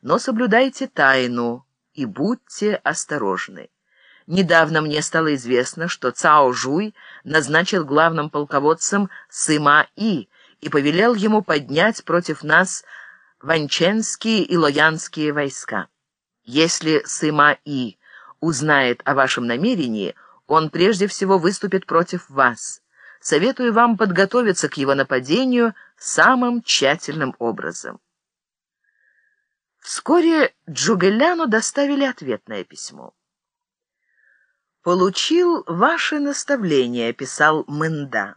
но соблюдайте тайну и будьте осторожны. Недавно мне стало известно, что Цао Жуй назначил главным полководцем Сыма И и повелел ему поднять против нас ванченские и лоянские войска. Если Сыма И узнает о вашем намерении, он прежде всего выступит против вас. Советую вам подготовиться к его нападению самым тщательным образом. Вскоре Джугеляну доставили ответное письмо. «Получил ваше наставление», — писал Мында.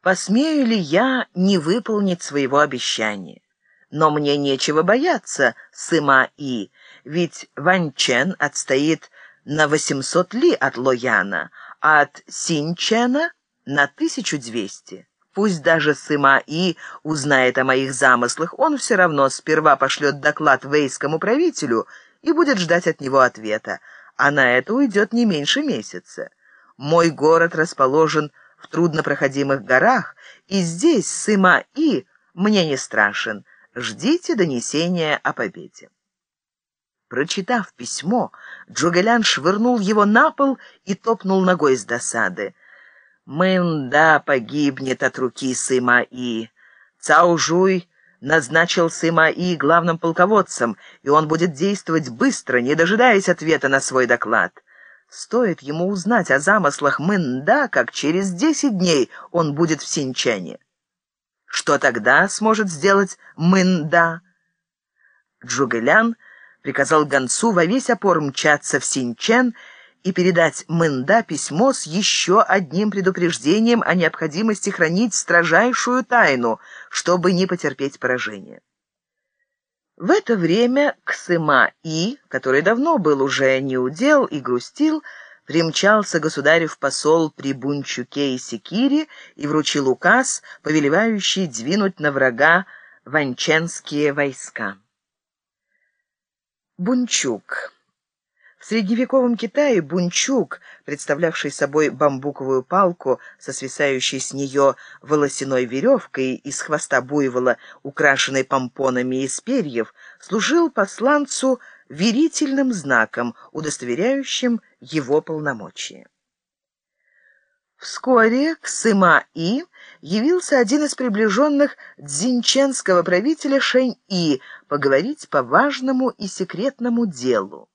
«Посмею ли я не выполнить своего обещания? Но мне нечего бояться, Сыма И, ведь Ванчен отстоит на 800 ли от Лояна, а от Синчена — на 1200. Пусть даже Сыма И узнает о моих замыслах, он все равно сперва пошлет доклад вейскому правителю и будет ждать от него ответа а на это уйдет не меньше месяца. Мой город расположен в труднопроходимых горах, и здесь Сыма-И мне не страшен. Ждите донесения о победе. Прочитав письмо, Джугелян швырнул его на пол и топнул ногой с досады. «Мында погибнет от руки Сыма-И. Цао-Жуй назначил Сыма И главным полководцем, и он будет действовать быстро, не дожидаясь ответа на свой доклад. Стоит ему узнать о замыслах Мында, как через десять дней он будет в Синчане. Что тогда сможет сделать Мында? Джугэлян приказал гонцу во весь опор мчаться в Синчен и передать Мында письмо с еще одним предупреждением о необходимости хранить строжайшую тайну, чтобы не потерпеть поражение. В это время Ксыма-И, который давно был уже неудел и грустил, примчался государев посол при Бунчуке и Секире и вручил указ, повелевающий двинуть на врага ванченские войска. Бунчук в средневековом Китае бунчук, представлявший собой бамбуковую палку со свисающей с нее волосяной веревкой из хвоста буйвола, украшенной помпонами из перьев, служил посланцу верительным знаком, удостоверяющим его полномочия. Вскоре к Сыма-И явился один из приближенных дзинченского правителя Шэнь-И поговорить по важному и секретному делу.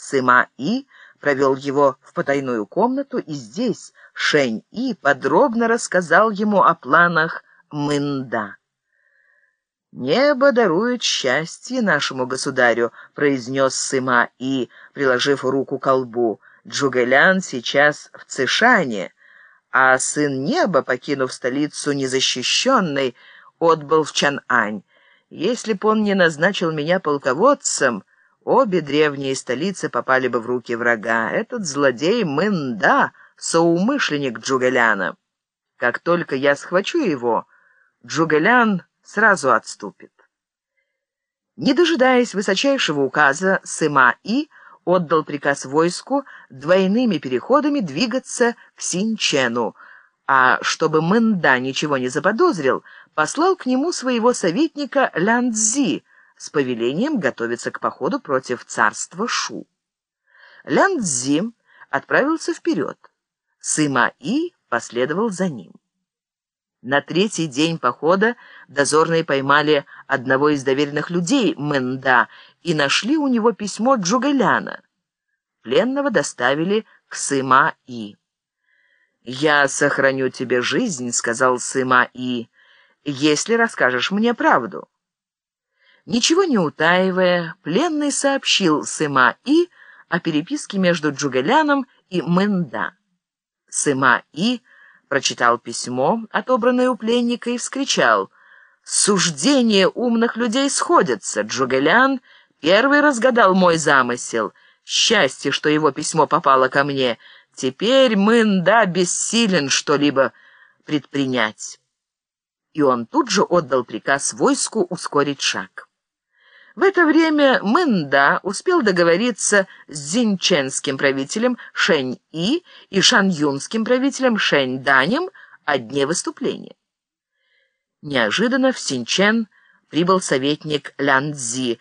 Сыма-И провел его в потайную комнату, и здесь Шень-И подробно рассказал ему о планах Мында. «Небо дарует счастье нашему государю», — произнес Сыма-И, приложив руку к колбу. «Джугэлян сейчас в Цишане, а сын неба, покинув столицу незащищенной, отбыл в Чан-Ань. Если б он не назначил меня полководцем...» Обе древние столицы попали бы в руки врага. Этот злодей Мында, соумышленник Джугеляна. Как только я схвачу его, Джугелян сразу отступит. Не дожидаясь высочайшего указа, Сыма-И отдал приказ войску двойными переходами двигаться к Синчену, а чтобы Мында ничего не заподозрил, послал к нему своего советника Ляндзи, с повелением готовиться к походу против царства Шу. Лян Цзи отправился вперед. Сыма И последовал за ним. На третий день похода дозорные поймали одного из доверенных людей Мэнда и нашли у него письмо Джугаляна. Пленного доставили к Сыма И. «Я сохраню тебе жизнь», — сказал Сыма И, — «если расскажешь мне правду». Ничего не утаивая, пленный сообщил Сыма-И о переписке между Джугеляном и Мэнда. Сыма-И прочитал письмо, отобранное у пленника, и вскричал «Суждения умных людей сходятся. Джугелян первый разгадал мой замысел. Счастье, что его письмо попало ко мне. Теперь Мэнда бессилен что-либо предпринять». И он тут же отдал приказ войску ускорить шаг. В это время Мэнда успел договориться с зинченским правителем Шэнь-И и шаньюнским правителем Шэнь-Данем о дне выступления. Неожиданно в Синчен прибыл советник Лян Цзи,